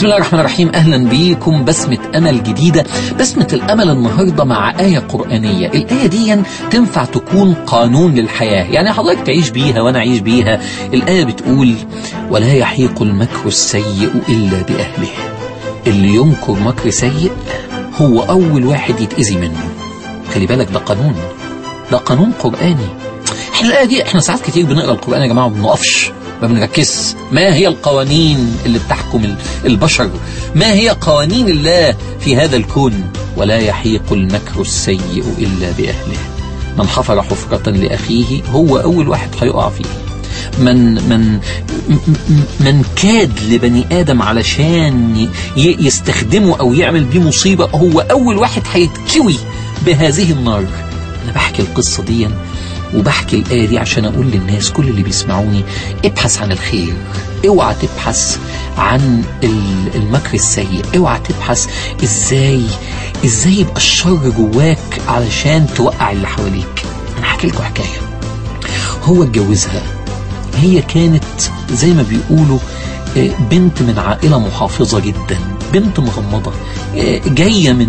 بسم الله الرحمن الرحيم. أهلا بيكم بسمة أمل جديدة بسمة الأمل النهاردة مع آية قرآنية. الآية دي تنفع تكون قانون للحياة. يعني حضرتك تعيش بيها وأنا أعيش بيها. الآية بتقول ولا يحيق المكر السيء إلا بأهله. اللي ينكر مكر سيء هو أول واحد يتأذي منه. خلي بالك ده قانون. ده قانون قرآني. إحنا الآية دي إحنا ساعات كتير بنقرأ القرآن يا جماعة وما بنقفش. ما بنركزش ما هي القوانين اللي بتحكم البشر؟ ما هي قوانين الله في هذا الكون؟ ولا يحيق المكر السيء إلا بأهله. من حفر حفرة لأخيه هو أول واحد هيقع فيه. من من من كاد لبني آدم علشان يستخدمه أو يعمل بيه مصيبة هو أول واحد هيتكوي بهذه النار. أنا بحكي القصة دي وبحكي الآية دي عشان أقول للناس كل اللي بيسمعوني ابحث عن الخير اوعى تبحث عن المكر السيء اوعى تبحث إزاي إزاي يبقى الشر جواك علشان توقع اللي حواليك. أنا هحكي لكم حكاية. هو اتجوزها. هي كانت زي ما بيقولوا بنت من عائلة محافظة جدا بنت مغمضة جاية من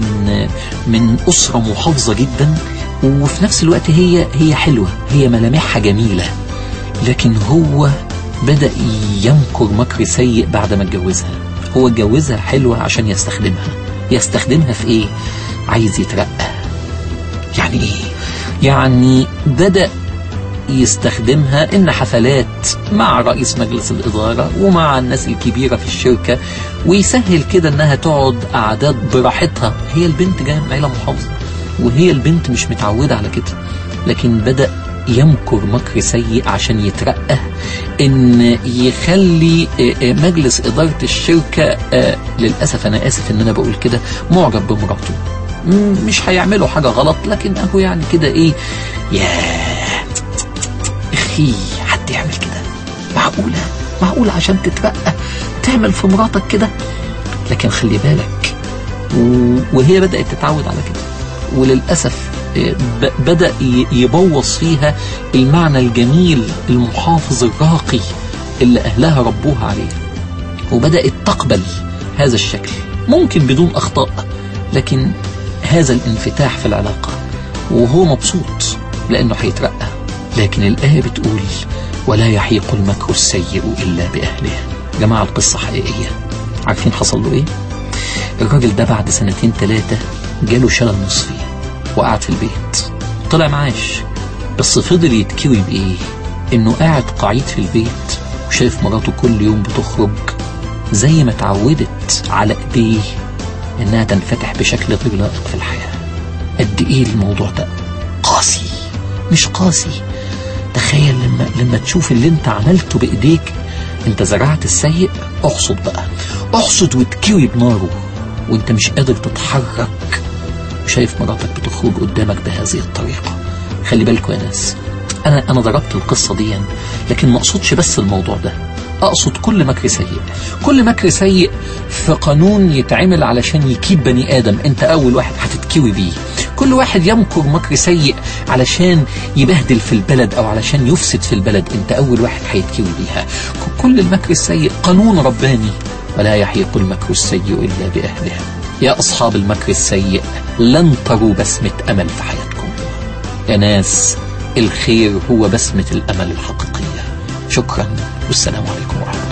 من أسرة محافظة جدا وفي نفس الوقت هي هي حلوة هي ملامحها جميلة لكن هو بدأ ينكر مكر سيء بعد ما اتجوزها. هو اتجوزها حلوة عشان يستخدمها. يستخدمها في إيه؟ عايز يترقى. يعني إيه؟ يعني بدأ يستخدمها إن حفلات مع رئيس مجلس الإدارة ومع الناس الكبيرة في الشركة ويسهل كده إنها تقعد قعدات براحتها. هي البنت جاية من عيلة محافظة. وهي البنت مش متعودة على كده لكن بدأ يمكر مكر سيء عشان يترقى إن يخلي مجلس إدارة الشركة للأسف أنا آسف إن أنا بقول كده معجب بمراته. مش هيعملوا حاجة غلط لكن أهو يعني كده إيه يا أخي حد يعمل كده؟ معقولة؟ معقولة عشان تترقى تعمل في مراتك كده؟ لكن خلي بالك وهي بدأت تتعود على كده. وللأسف بدأ يبوظ فيها المعنى الجميل المحافظ الراقي اللي أهلها ربوها عليه. وبدأت تقبل هذا الشكل ممكن بدون أخطاء لكن هذا الانفتاح في العلاقة. وهو مبسوط لأنه هيترقى لكن الآية بتقول ولا يحيق المكر السيء إلا بأهله. جماعة القصة حقيقية. عارفين حصل له إيه؟ الراجل ده بعد سنتين ثلاثة جاله شلل نصفي وقعد في البيت. طلع معاش بس فضل يتكوي بإيه؟ إنه قاعد قعيد في البيت وشايف مراته كل يوم بتخرج. زي ما اتعودت على إيديه إنها تنفتح بشكل غير لائق في الحياة. قد إيه الموضوع ده قاسي؟ مش قاسي. تخيل لما لما تشوف اللي أنت عملته بإيديك. أنت زرعت السيء احصد بقى احصد وتكوي بناره وأنت مش قادر تتحرك. وشايف مراتك بتخرج قدامك بهذه الطريقة. خلي بالكوا يا ناس أنا أنا ضربت القصة دي لكن ما أقصدش بس الموضوع ده أقصد كل مكر سيء. كل مكر سيء في قانون يتعمل علشان يكيب بني آدم. أنت أول واحد هتتكوي بيه. كل واحد يمكر مكر سيء علشان يبهدل في البلد أو علشان يفسد في البلد. أنت أول واحد هيتكوي بيها. كل المكر السيء قانون رباني. ولا يحيق المكر السيء إلا باهله يا أصحاب المكر السيء لن تروا بسمة أمل في حياتكم. يا ناس الخير هو بسمة الأمل الحقيقية. شكرا والسلام عليكم ورحمة الله.